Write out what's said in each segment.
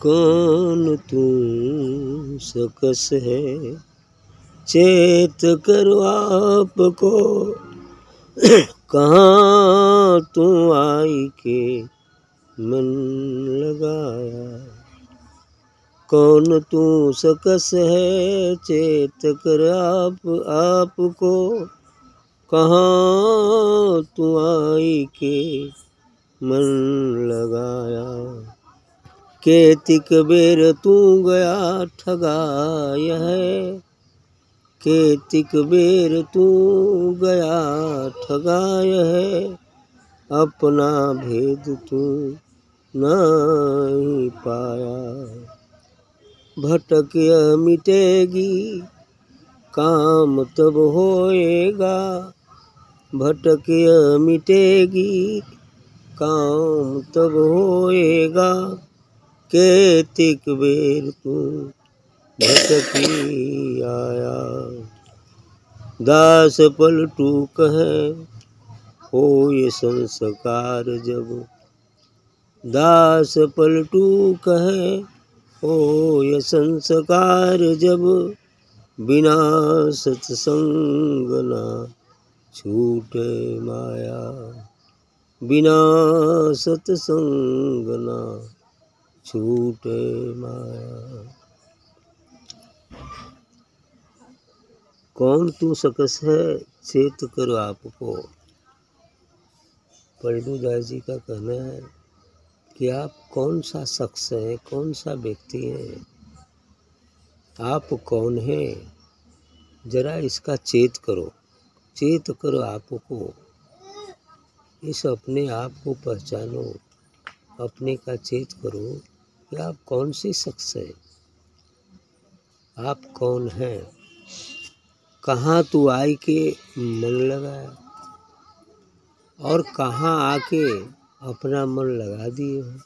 कौन तू? सकस है। चेत करो आपको। कहाँ तू आई के मन लगाया? कौन तू सकस है? चेत कर आप, आपको। कहाँ तू आई के मन लगाया? केतिक बेर तू गया ठगाय है। केतिक बेर तू गया ठगाय है। अपना भेद तू नहीं पाया। भटक मिटेगी काम तब होएगा। भटक मिटेगी काम तब होएगा। केतिक बेर तू भटकी आया। दास पलटू कहे हो ये संस्कार जब। दास पलटू कहे हो ये संस्कार जब। बिना सत्संग ना छूटे माया। बिना सत्संग ना छूटे माया कौन तू सकस है, चेत करो आपको। पलटू दास जी का कहना है कि आप कौन सा शख्स हैं, कौन सा व्यक्ति हैं? आप कौन हैं? जरा इसका चेत करो। चेत करो आपको। इस अपने आप को पहचानो। अपने का चेत करो। कि आप कौन सी शख्स है? आप कौन हैं? कहाँ तू आई के मन लगाया और कहाँ आके अपना मन लगा दिए हो?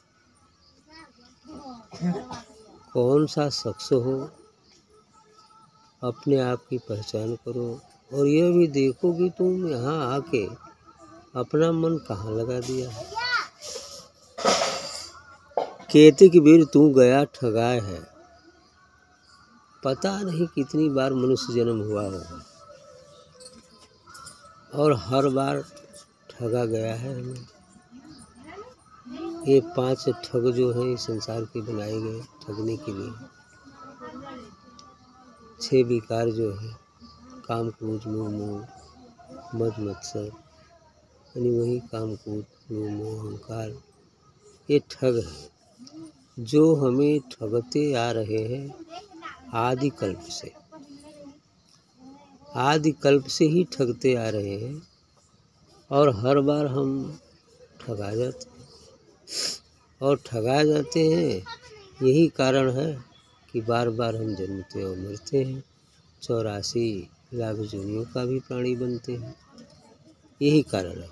कौन सा शख्स हो? अपने आप की पहचान करो और यह भी देखो कि तुम यहाँ आके अपना मन कहाँ लगा दिया है। केतिक वीर तू गया ठगाए है। पता नहीं कितनी बार मनुष्य जन्म हुआ होगा। और हर बार ठगा गया है हमें। ये पाँच ठग जो हैं, इस संसार के बनाए गए ठगने के लिए। छह विकार जो है काम कूद मोह मोह मद मत्सर यानी वही काम कूद मोह मोह अहंकार, ये ठग है। जो हमें ठगते आ रहे हैं आदि कल्प से। आदि कल्प से ही ठगते आ रहे हैं और हर बार हम ठगा जाते हैं। और ठगा जाते हैं, यही कारण है कि बार बार हम जन्मते और मरते हैं। चौरासी लाख जोनियों का भी प्राणी बनते हैं। यही कारण है।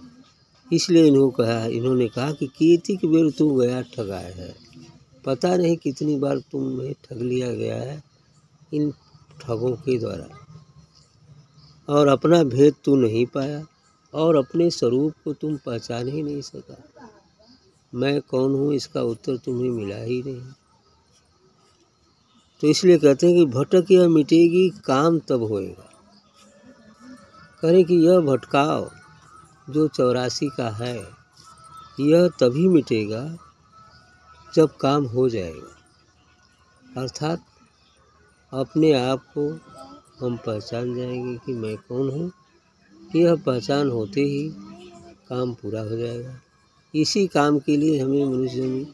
इसलिए इन्हों कहा, इन्होंने कहा कि कीर्तिक बेर तू गया ठगाया है। पता नहीं कितनी बार तुम्हें ठग लिया गया है इन ठगों के द्वारा। और अपना भेद तू नहीं पाया और अपने स्वरूप को तुम पहचान ही नहीं सका। मैं कौन हूँ? इसका उत्तर तुम्हें मिला ही नहीं। तो इसलिए कहते हैं कि भटक यह मिटेगी, काम तब होएगा। कहें कि यह भटकाव जो चौरासी का है, यह तभी मिटेगा जब काम हो जाएगा। अर्थात अपने आप को हम पहचान जाएँगे कि मैं कौन हूँ। यह पहचान होते ही काम पूरा हो जाएगा। इसी काम के लिए हमें मनुष्य में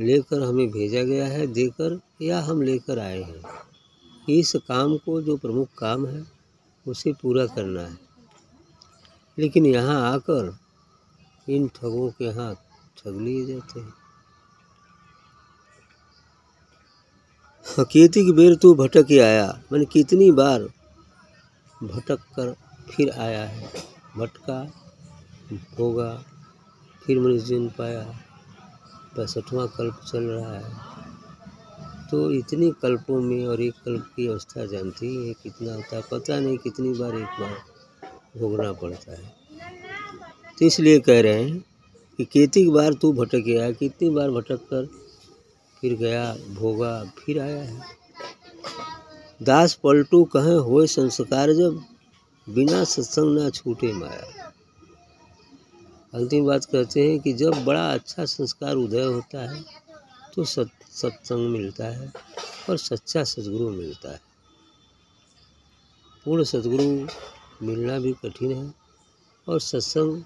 लेकर हमें भेजा गया है, देकर या हम लेकर आए हैं। इस काम को जो प्रमुख काम है, उसे पूरा करना है। लेकिन यहाँ आकर इन ठगों के हाथ ठग लिए जाते हैं। हकीती की बेर तू भटक आया। मैंने कितनी बार भटक कर फिर आया है। भटका होगा, फिर मनुष्य जन्म पाया, पैंसठवां कल्प चल रहा है। तो इतने कल्पों में और एक कल्प की अवस्था जानती है कितना होता है। पता नहीं कितनी बार एक बार भोगना पड़ता है। तो इसलिए कह रहे हैं कि कितनी बार तू भटक गया कितनी बार भटक कर फिर गया, भोगा फिर आया है। दास पलटू कहें होए संस्कार जब? बिना सत्संग ना छूटे माया। अंतिम बात कहते हैं कि जब बड़ा अच्छा संस्कार उदय होता है तो सत, सत्संग मिलता है और सच्चा सदगुरु मिलता है। पूर्ण सदगुरु मिलना भी कठिन है और सत्संग,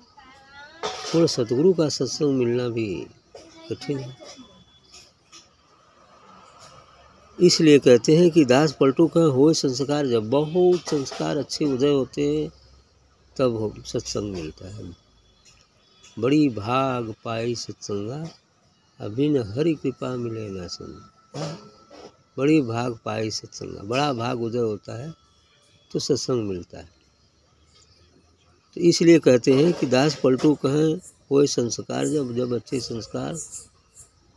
पूर्ण सदगुरु का सत्संग मिलना भी कठिन है। इसलिए कहते हैं कि दास पलटू का हो संस्कार जब बहुत संस्कार अच्छे उदय होते हैं, तब हो सत्संग मिलता है। बड़ी भाग पाई सत्संगा, अभिन हरि कृपा मिले ना संग बड़ी भाग पाई सत्संगा, बड़ा भाग उदय होता है तो सत्संग मिलता है। तो इसलिए कहते हैं कि दास पलटू कहें कोई संस्कार जब जब अच्छे संस्कार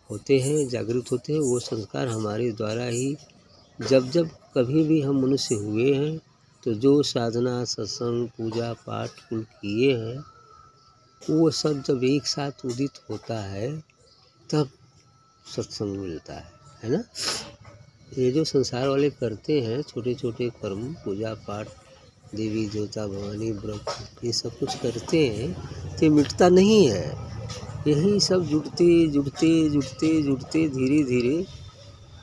होते हैं, जागृत होते हैं, वो संस्कार हमारे द्वारा ही, जब जब कभी भी हम मनुष्य हुए हैं तो जो साधना, सत्संग, पूजा पाठ, कुल किए हैं, वो सब जब एक साथ उदित होता है, तब सत्संग मिलता है है ना? ये जो संसार वाले करते हैं छोटे छोटे कर्म, पूजा पाठ, देवी देवता भवानी, व्रत, ये सब कुछ करते हैं तो मिटता नहीं है। यही सब जुड़ते जुड़ते जुड़ते जुड़ते धीरे धीरे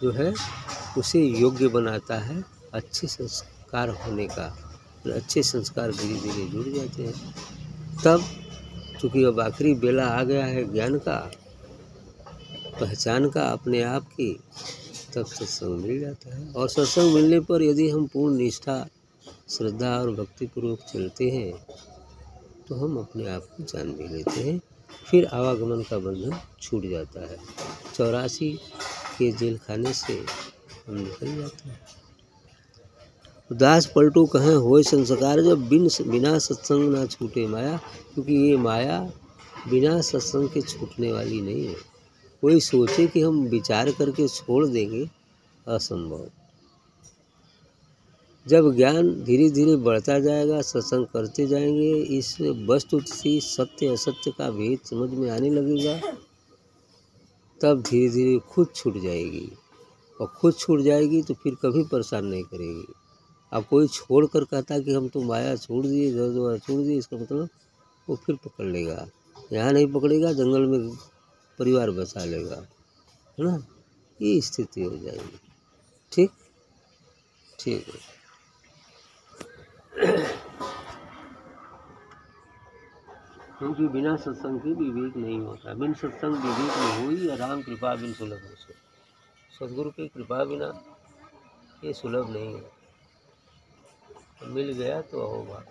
जो है, उसे योग्य बनाता है अच्छे संस्कार होने का। अच्छे संस्कार धीरे धीरे जुड़ जाते हैं। तब, चूँकि अब आखिरी बेला आ गया है ज्ञान का, पहचान का अपने आप की, तब सत्संग मिल जाता है। और सत्संग मिलने पर यदि हम पूर्ण निष्ठा, श्रद्धा और भक्तिपूर्वक चलते हैं तो हम अपने आप को जान भी लेते हैं। फिर आवागमन का बंधन छूट जाता है। चौरासी के जेल खाने से हम निकल जाते हैं। दास पलटू कहें हो संस्कार, जब बिन बिना सत्संग ना छूटे माया, क्योंकि ये माया बिना सत्संग के छूटने वाली नहीं है। कोई सोचे कि हम विचार करके छोड़ देंगे, असंभव। जब ज्ञान धीरे धीरे बढ़ता जाएगा, सत्संग करते जाएँगे, इस वस्तु से सत्य असत्य का भेद समझ में आने लगेगा, तब धीरे धीरे खुद छूट जाएगी। और खुद छूट जाएगी तो फिर कभी परेशान नहीं करेगी। अब कोई छोड़ कर कहता कि हम तो माया छोड़ दिए दर्द वाला छोड़ दिए, इसका मतलब वो फिर पकड़ लेगा। यहाँ नहीं पकड़ेगा, जंगल में परिवार बसा लेगा, है ना? ये स्थिति हो जाएगी। ठीक? ठीक है। क्योंकि बिना सत्संग के विवेक नहीं होता। बिन सत्संग विवेक में हुई या राम कृपा बिन सुलभ हो सदगुरु की कृपा बिना ये सुलभ नहीं है। मिल गया तो होगा।